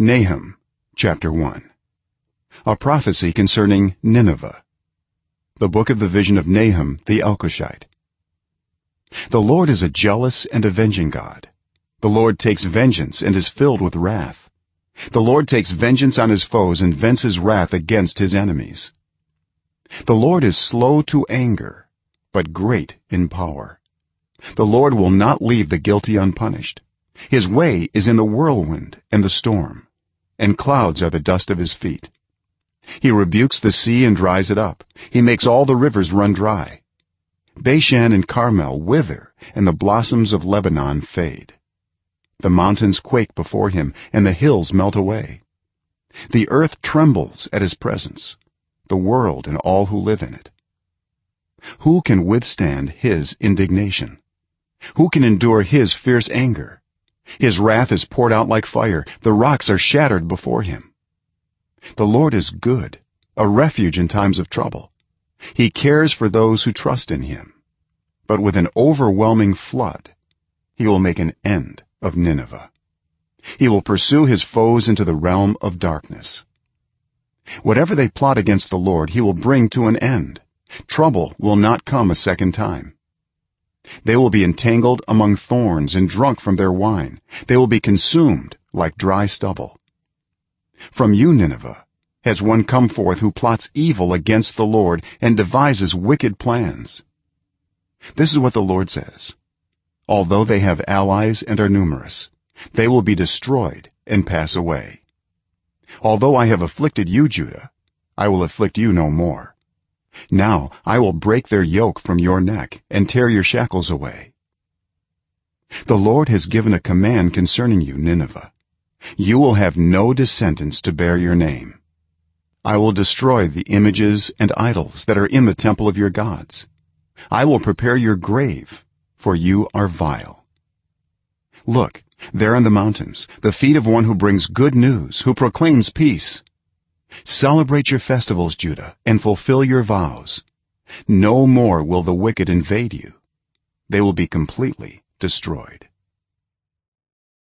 nahum chapter 1 a prophecy concerning nineveh. The book of the vision of nahum the elkoshite the lord is a jealous and avenging god. The lord takes vengeance and is filled with wrath. The lord takes vengeance on his foes and vents his wrath against his enemies. The lord is slow to anger but great in power. The lord will not leave the guilty unpunished. His way is in the whirlwind and the storm and clouds are the dust of his feet. He rebukes the sea and dries it up. He makes all the rivers run dry. Bashan and carmel wither and the blossoms of lebanon fade. The mountains quake before him and the hills melt away. The earth trembles at his presence the world and all who live in it. Who can withstand his indignation? Who can endure his fierce anger his wrath is poured out like fire. The rocks are shattered before him. The lord is good a refuge in times of trouble. He cares for those who trust in him. But with an overwhelming flood he will make an end of nineveh. He will pursue his foes into the realm of darkness. Whatever they plot against the lord he will bring to an end. Trouble will not come a second time they will be entangled among thorns and drunk from their wine. They will be consumed like dry stubble. From you nineveh has one come forth who plots evil against the lord and devises wicked plans. This is what the lord says. Although they have allies and are numerous they will be destroyed and pass away. Although i have afflicted you judah i will afflict you no more now i will break their yoke from your neck and tear your shackles away. The lord has given a command concerning you nineveh. You will have no descendants to bear your name. I will destroy the images and idols that are in the temple of your gods. I will prepare your grave for you are vile. Look there in the mountains the feet of one who brings good news who proclaims peace celebrate your festivals judah and fulfill your vows. No more will the wicked invade you. They will be completely destroyed